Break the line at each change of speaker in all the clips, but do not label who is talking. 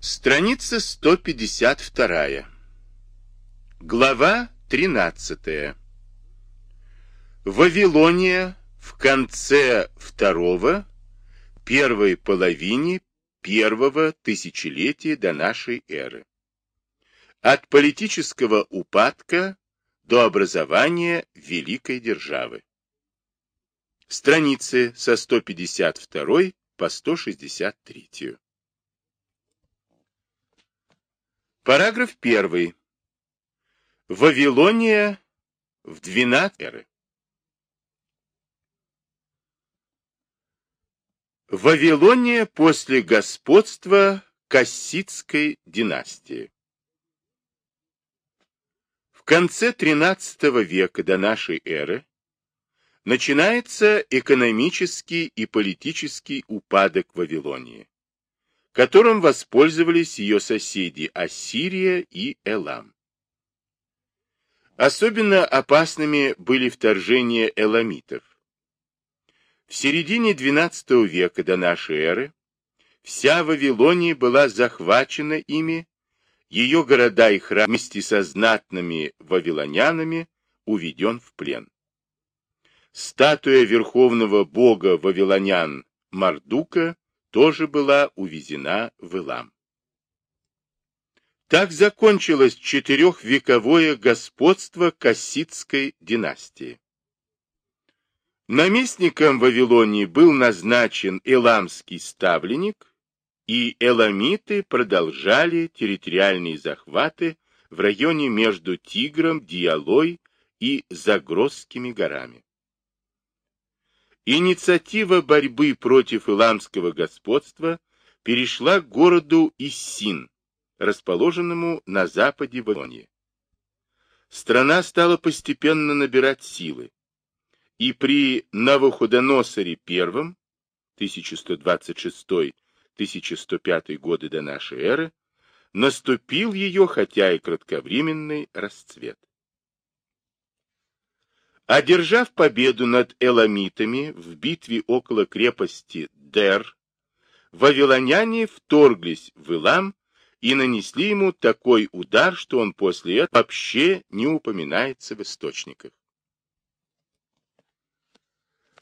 Страница 152. Глава 13. Вавилония в конце второго, первой половине первого тысячелетия до нашей эры. От политического упадка до образования великой державы. Страницы со 152 по 163. Параграф 1. Вавилония в 12 эры. Вавилония после господства Кассидской династии. В конце XIII века до нашей эры начинается экономический и политический упадок Вавилонии которым воспользовались ее соседи Ассирия и Элам. Особенно опасными были вторжения эламитов. В середине XII века до нашей эры вся Вавилония была захвачена ими, ее города и храмы вместе со знатными вавилонянами уведен в плен. Статуя верховного бога вавилонян Мардука тоже была увезена в Илам. Так закончилось четырехвековое господство Кассидской династии. Наместником Вавилонии был назначен эламский ставленник, и эламиты продолжали территориальные захваты в районе между Тигром, Диалой и Загрозскими горами. Инициатива борьбы против иламского господства перешла к городу Иссин, расположенному на западе Вавилонии. Страна стала постепенно набирать силы, и при Навуходоносоре I 1126-1105 годы до нашей эры наступил ее, хотя и кратковременный, расцвет. Одержав победу над эламитами в битве около крепости Дер, вавилоняне вторглись в Илам и нанесли ему такой удар, что он после этого вообще не упоминается в источниках.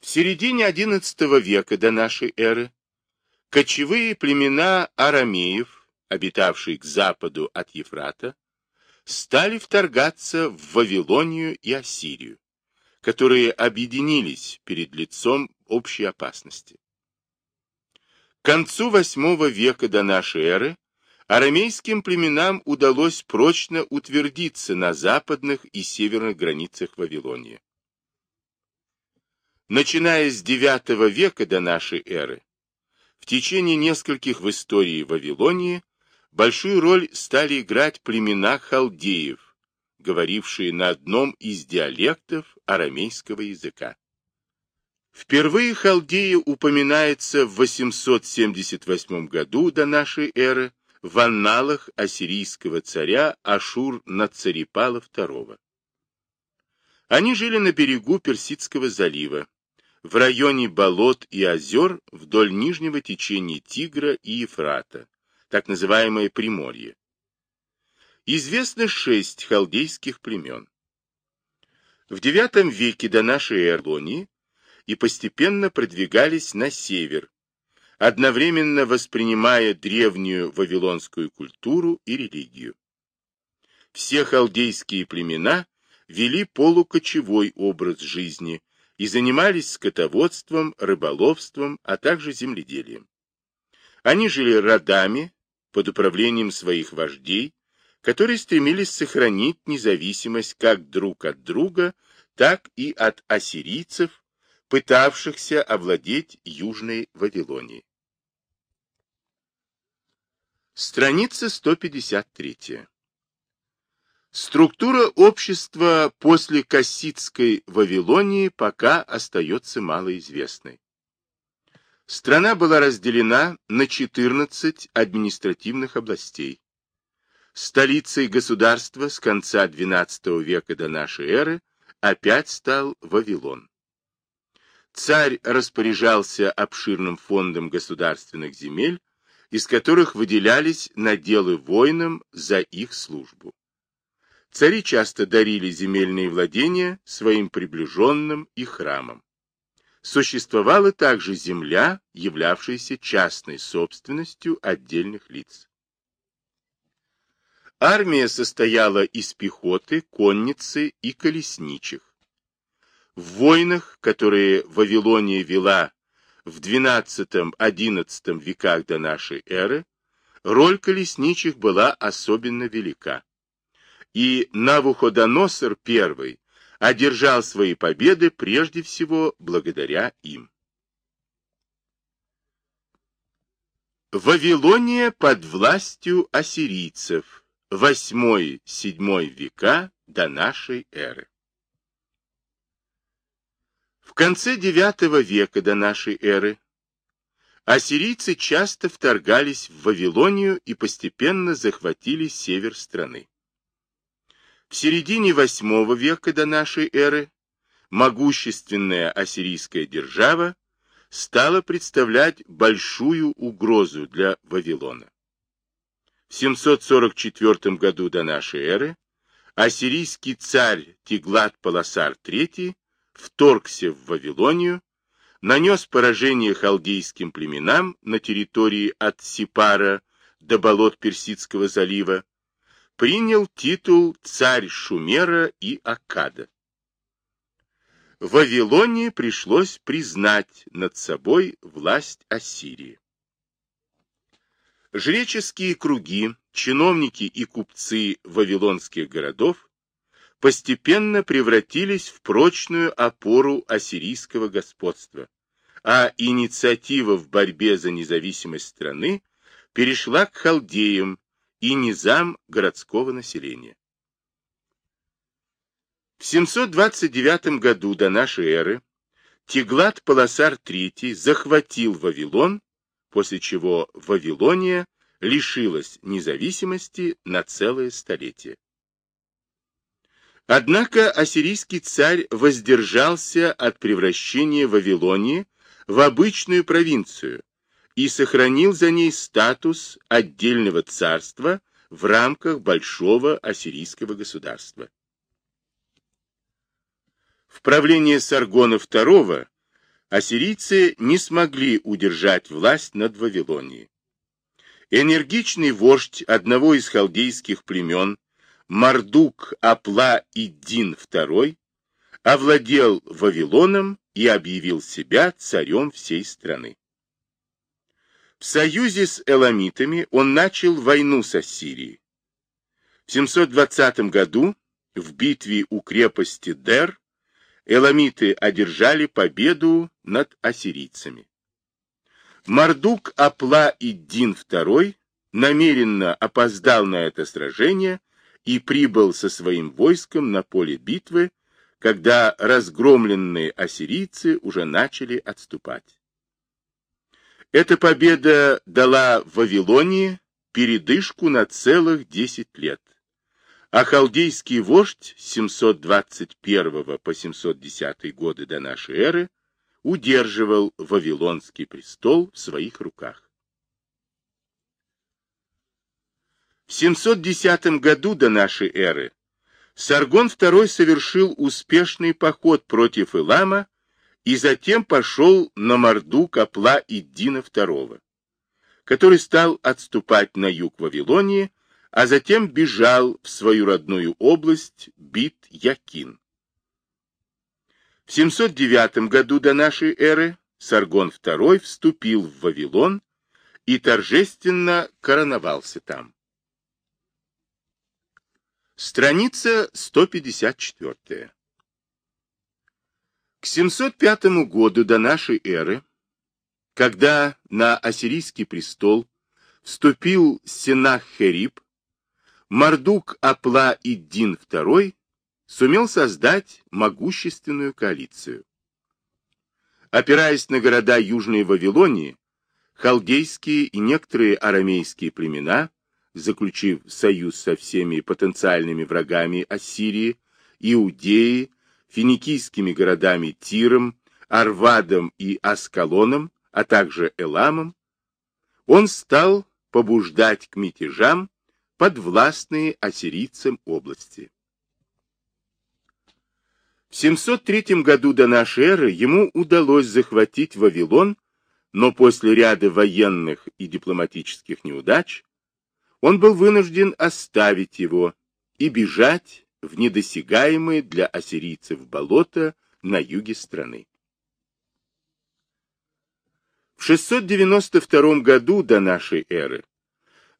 В середине XI века до нашей эры кочевые племена арамеев, обитавшие к западу от Ефрата, стали вторгаться в Вавилонию и Ассирию которые объединились перед лицом общей опасности. К концу VIII века до нашей эры арамейским племенам удалось прочно утвердиться на западных и северных границах Вавилонии. Начиная с IX века до нашей эры, в течение нескольких в истории Вавилонии большую роль стали играть племена халдеев, говорившие на одном из диалектов арамейского языка. Впервые Халдея упоминается в 878 году до нашей эры в анналах ассирийского царя Ашур-Нацарипала II. Они жили на берегу Персидского залива, в районе болот и озер вдоль нижнего течения Тигра и Ефрата, так называемое Приморье. Известно шесть халдейских племен. В IX веке до нашей эры и постепенно продвигались на север, одновременно воспринимая древнюю вавилонскую культуру и религию. Все халдейские племена вели полукочевой образ жизни и занимались скотоводством, рыболовством, а также земледелием. Они жили родами под управлением своих вождей, которые стремились сохранить независимость как друг от друга, так и от ассирийцев, пытавшихся овладеть Южной Вавилонией. Страница 153. Структура общества после Кассидской Вавилонии пока остается малоизвестной. Страна была разделена на 14 административных областей. Столицей государства с конца XII века до нашей эры опять стал Вавилон. Царь распоряжался обширным фондом государственных земель из которых выделялись наделы воинам за их службу. Цари часто дарили земельные владения своим приближенным и храмам. Существовала также земля, являвшаяся частной собственностью отдельных лиц. Армия состояла из пехоты, конницы и колесничих. В войнах, которые Вавилония вела в XII-XI веках до нашей эры, роль колесничих была особенно велика. И Навуходоносор I одержал свои победы прежде всего благодаря им. Вавилония под властью ассирийцев, 8-7 века до нашей эры. В конце IX века до нашей эры ассирийцы часто вторгались в Вавилонию и постепенно захватили север страны. В середине VIII века до нашей эры могущественная ассирийская держава стала представлять большую угрозу для Вавилона. В 744 году до нашей эры ассирийский царь Тиглат-Паласар III вторгся в Вавилонию, нанес поражение халдейским племенам на территории от Сипара до болот Персидского залива, принял титул царь Шумера и Акада. Вавилонии пришлось признать над собой власть Ассирии. Жреческие круги, чиновники и купцы вавилонских городов постепенно превратились в прочную опору ассирийского господства, а инициатива в борьбе за независимость страны перешла к халдеям и низам городского населения. В 729 году до нашей эры Теглат-Паласар III захватил Вавилон, после чего Вавилония лишилась независимости на целое столетие. Однако ассирийский царь воздержался от превращения Вавилонии в обычную провинцию и сохранил за ней статус отдельного царства в рамках большого ассирийского государства. В правлении Саргона II ассирийцы не смогли удержать власть над Вавилонией. Энергичный вождь одного из халдейских племен Мардук Апла-Иддин II овладел Вавилоном и объявил себя царем всей страны. В союзе с эламитами он начал войну с Ассирией. В 720 году в битве у крепости Дер эламиты одержали победу над ассирийцами. Мардук Апла-Иддин II намеренно опоздал на это сражение и прибыл со своим войском на поле битвы, когда разгромленные ассирийцы уже начали отступать. Эта победа дала Вавилонии передышку на целых 10 лет, а халдейский вождь с 721 по 710 годы до нашей эры удерживал Вавилонский престол в своих руках. В 710 году до нашей эры Саргон II совершил успешный поход против Илама и затем пошел на морду Капла Иддина II, который стал отступать на юг Вавилонии, а затем бежал в свою родную область Бит-Якин. В 709 году до нашей эры Саргон II вступил в Вавилон и торжественно короновался там. Страница 154. К 705 году до нашей эры, когда на ассирийский престол вступил Сенах-Хериб, Мардук Апла-Иддин II сумел создать могущественную коалицию. Опираясь на города Южной Вавилонии, халдейские и некоторые арамейские племена – заключив союз со всеми потенциальными врагами Ассирии, Иудеи, финикийскими городами Тиром, Арвадом и Аскалоном, а также Эламом, он стал побуждать к мятежам подвластные ассирийцам области. В 703 году до нашей эры ему удалось захватить Вавилон, но после ряда военных и дипломатических неудач он был вынужден оставить его и бежать в недосягаемые для ассирийцев болота на юге страны. В 692 году до нашей эры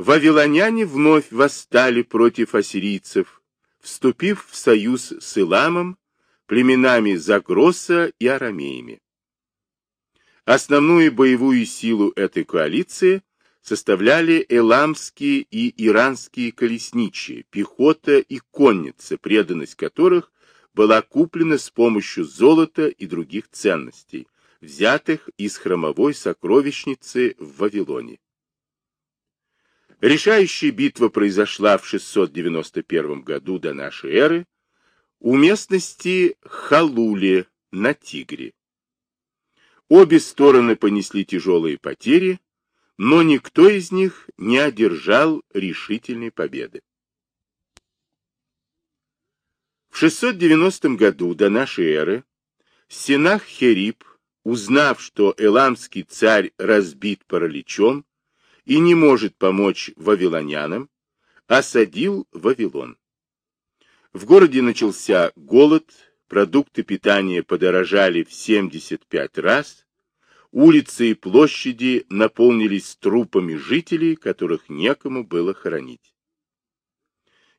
вавилоняне вновь восстали против ассирийцев, вступив в союз с Иламом, племенами Загроса и Арамеями. Основную боевую силу этой коалиции составляли эламские и иранские колесничие, пехота и конница, преданность которых была куплена с помощью золота и других ценностей, взятых из храмовой сокровищницы в Вавилоне. Решающая битва произошла в 691 году до нашей эры у местности Халуле на Тигре. Обе стороны понесли тяжелые потери, но никто из них не одержал решительной победы. В 690 году до нашей эры Синах Хериб узнав, что эламский царь разбит параличом и не может помочь вавилонянам, осадил Вавилон. В городе начался голод, продукты питания подорожали в 75 раз, улицы и площади наполнились трупами жителей, которых некому было хоронить.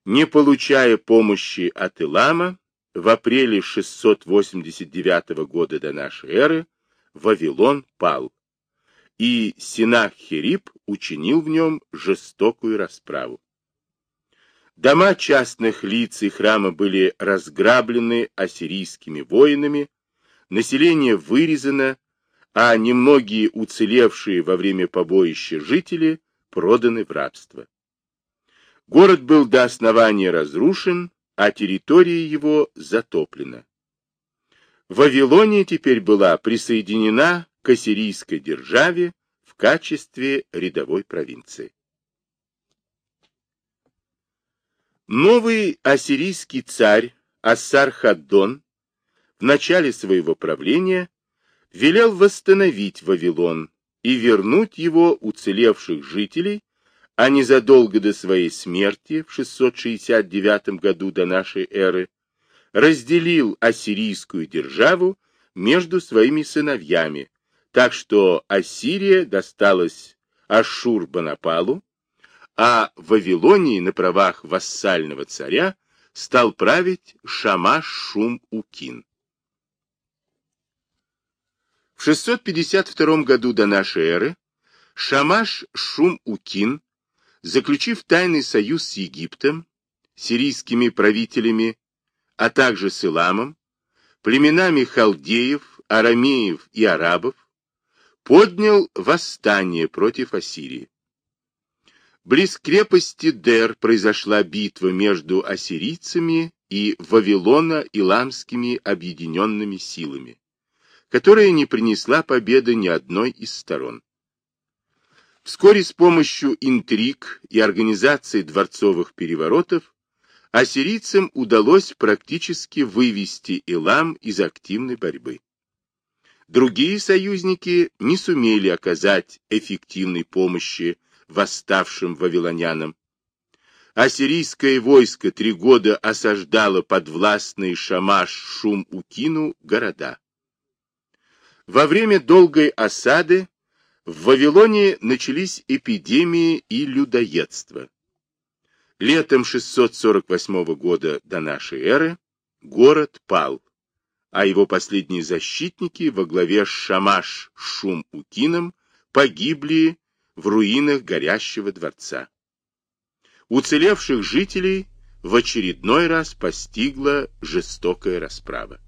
Не получая помощи от Илама, в апреле 689 года до нашей эры Вавилон пал, и Синах-Хериб учинил в нем жестокую расправу. Дома частных лиц и храмы были разграблены ассирийскими воинами, население вырезано, а немногие уцелевшие во время побоища жители проданы в рабство. Город был до основания разрушен, а территория его затоплена. Вавилония теперь была присоединена к ассирийской державе в качестве рядовой провинции. Новый ассирийский царь Ассар-Хаддон в начале своего правления велел восстановить Вавилон и вернуть его уцелевших жителей, а незадолго до своей смерти в 669 году до нашей эры разделил ассирийскую державу между своими сыновьями, так что Ассирия досталась Ашур-Банапалу, а в Вавилонии на правах вассального царя стал править Шамаш-Шум-Укин. В 652 году до нашей эры Шамаш-Шум-Укин, заключив тайный союз с Египтом, сирийскими правителями а также с Иламом, племенами халдеев, арамеев и арабов, поднял восстание против Ассирии. Близ крепости Дер произошла битва между ассирийцами и Вавилона-Иламскими объединенными силами, которая не принесла победы ни одной из сторон. Вскоре с помощью интриг и организации дворцовых переворотов ассирийцам удалось практически вывести Илам из активной борьбы. Другие союзники не сумели оказать эффективной помощи восставшим вавилонянам. Ассирийское войско три года осаждало подвластные Шамаш-Шум-Укину города. Во время долгой осады в Вавилоне начались эпидемии и людоедство. Летом 648 года до нашей эры город пал, а его последние защитники во главе с Шамаш-Шум-Укином погибли в руинах горящего дворца. Уцелевших жителей в очередной раз постигла жестокая расправа.